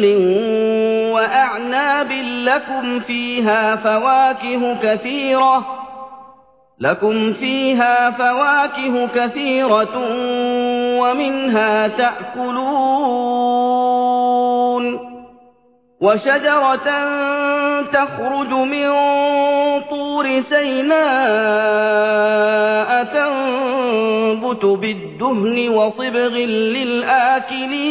نخيل وأعناب لكم فيها فواكه كثيرة لكم فيها فواكه كثيرة ومنها تأكلون وشجرة تخرج من طور سيناء تنبت بالدهن وصبغ للآكلين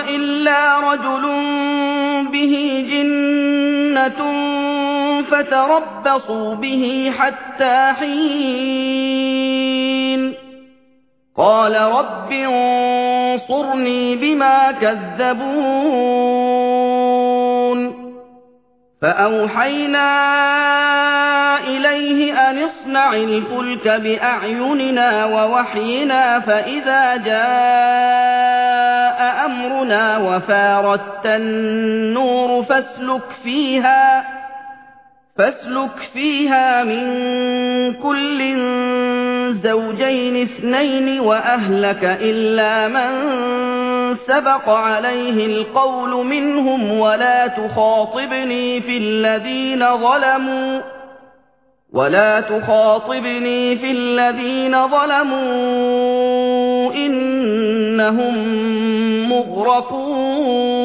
إلا رجل به جنة فتربصوا به حتى حين. قال رب انصرني بما كذبون. فأوحينا إليه أن اصنع الفلك بأعيننا ووحينا فإذا جاء أمرنا وفارت النور فاسلك فيها فاسلك فيها من كل زوجين اثنين وأهلك إلا من سبق عليه القول منهم ولا تخاطبني في الذين ظلموا ولا تخاطبني في الذين ظلموا إنهم مغرقون